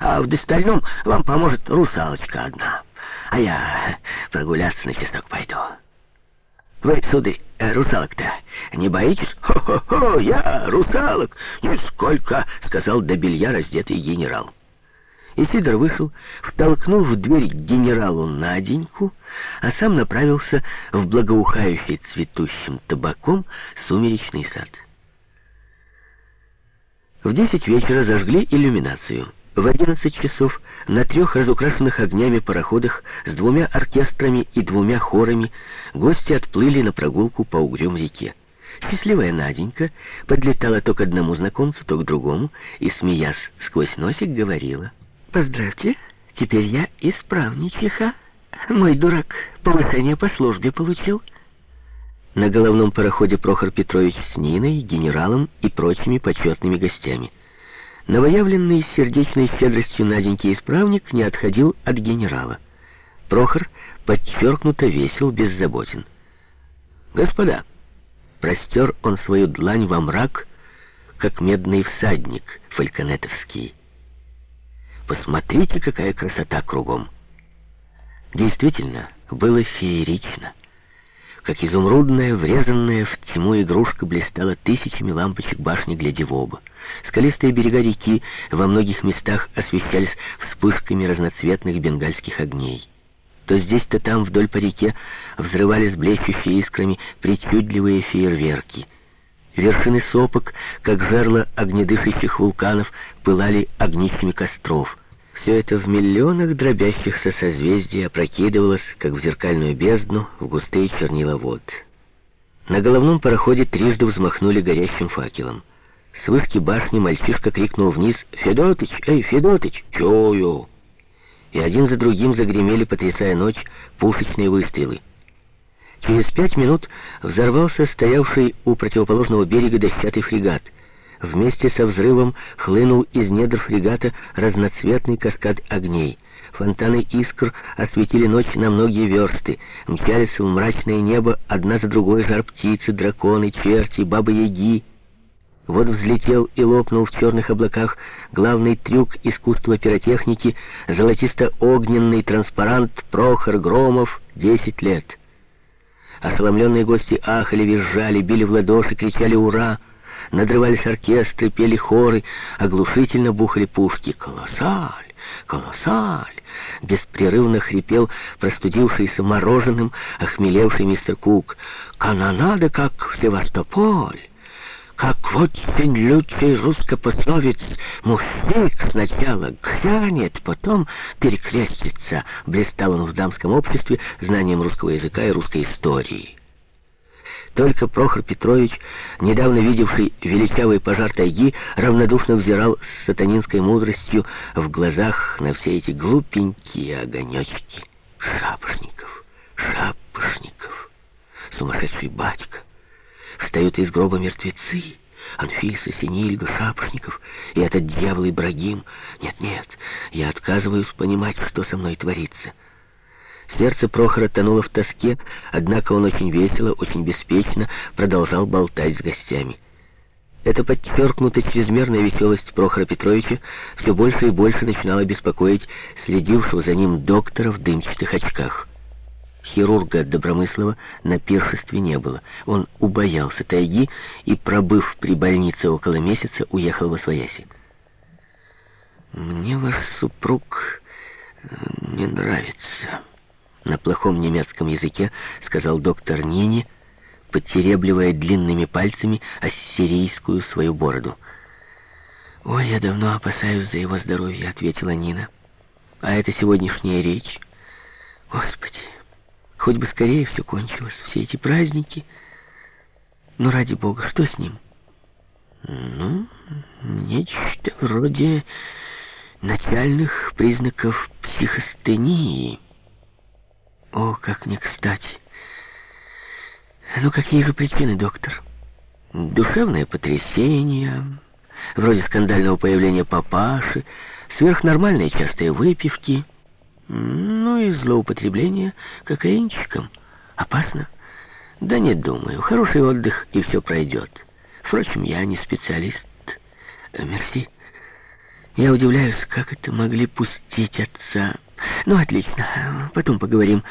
а в остальном вам поможет русалочка одна. А я прогуляться на чеснок пойду. Вы, сударь, э, русалок-то не боитесь? Хо-хо-хо, я русалок, нисколько, сказал до белья раздетый генерал. И Сидор вышел, втолкнул в дверь генералу Наденьку, а сам направился в благоухающий цветущим табаком сумеречный сад. В десять вечера зажгли иллюминацию. В одиннадцать часов на трех разукрашенных огнями пароходах с двумя оркестрами и двумя хорами гости отплыли на прогулку по угрюм реке. Счастливая Наденька подлетала то к одному знакомцу, то к другому, и, смеясь сквозь носик, говорила — Поздравьте, теперь я исправничиха. Мой дурак повышение по службе получил. На головном пароходе Прохор Петрович с Ниной, генералом и прочими почетными гостями. Новоявленный сердечной щедростью Наденьки исправник не отходил от генерала. Прохор подчеркнуто весел, беззаботен. «Господа!» Простер он свою длань во мрак, как медный всадник фальконетовский. Посмотрите, какая красота кругом. Действительно, было феерично. Как изумрудная, врезанная в тьму игрушка блистала тысячами лампочек башни, глядя. Скалистые берега реки во многих местах освещались вспышками разноцветных бенгальских огней. То здесь, то там вдоль по реке взрывались блещущие искрами причудливые фейерверки — Вершины сопок, как жерла огнедышащих вулканов, пылали огнищами костров. Все это в миллионах дробящихся созвездий опрокидывалось, как в зеркальную бездну, в густые чернила вод. На головном пароходе трижды взмахнули горящим факелом. С вышки башни мальчишка крикнул вниз «Федотыч! Эй, Федотыч! Чую!» И один за другим загремели, потрясая ночь, пушечные выстрелы. Через пять минут взорвался стоявший у противоположного берега дощатый фрегат. Вместе со взрывом хлынул из недр фрегата разноцветный каскад огней. Фонтаны искр осветили ночь на многие версты. Мчались в мрачное небо одна за другой жар-птицы, драконы, черти, бабы-яги. Вот взлетел и лопнул в черных облаках главный трюк искусства пиротехники, золотисто-огненный транспарант Прохор Громов «Десять лет». Ошеломленные гости ахали, визжали, били в ладоши, кричали «Ура!». Надрывались оркестры, пели хоры, оглушительно бухали пушки. «Колоссаль! Колоссаль!» Беспрерывно хрипел простудившийся мороженым, охмелевший мистер Кук. «Канонада, как Севастополь!» Как очень лютый русскопословец «Мужик сначала грянет, потом перекрестится», блистал он в дамском обществе знанием русского языка и русской истории. Только Прохор Петрович, недавно видевший величавый пожар тайги, равнодушно взирал с сатанинской мудростью в глазах на все эти глупенькие огонечки. Шапошников, шапошников, сумасшедший батька. Встают из гроба мертвецы. Анфиса, Синильга, Шапошников и этот дьявол Ибрагим. Нет-нет, я отказываюсь понимать, что со мной творится. Сердце Прохора тонуло в тоске, однако он очень весело, очень беспечно продолжал болтать с гостями. Эта подчеркнутая чрезмерная веселость Прохора Петровича все больше и больше начинала беспокоить следившего за ним доктора в дымчатых очках. Хирурга Добромыслова на пиршестве не было. Он убоялся тайги и, пробыв при больнице около месяца, уехал во свояси. «Мне ваш супруг э, не нравится», — на плохом немецком языке сказал доктор Нини, подтеребливая длинными пальцами ассирийскую свою бороду. «Ой, я давно опасаюсь за его здоровье», — ответила Нина. «А это сегодняшняя речь? Господи!» Хоть бы скорее все кончилось, все эти праздники. Но ради бога, что с ним? Ну, нечто вроде начальных признаков психостении. О, как не кстати. Ну, какие же причины, доктор? Душевное потрясение, вроде скандального появления папаши, сверхнормальные частые выпивки — ну и злоупотребление кокаинчиком. Опасно? Да не думаю. Хороший отдых, и все пройдет. Впрочем, я не специалист. Э, мерси. Я удивляюсь, как это могли пустить отца. Ну, отлично, потом поговорим.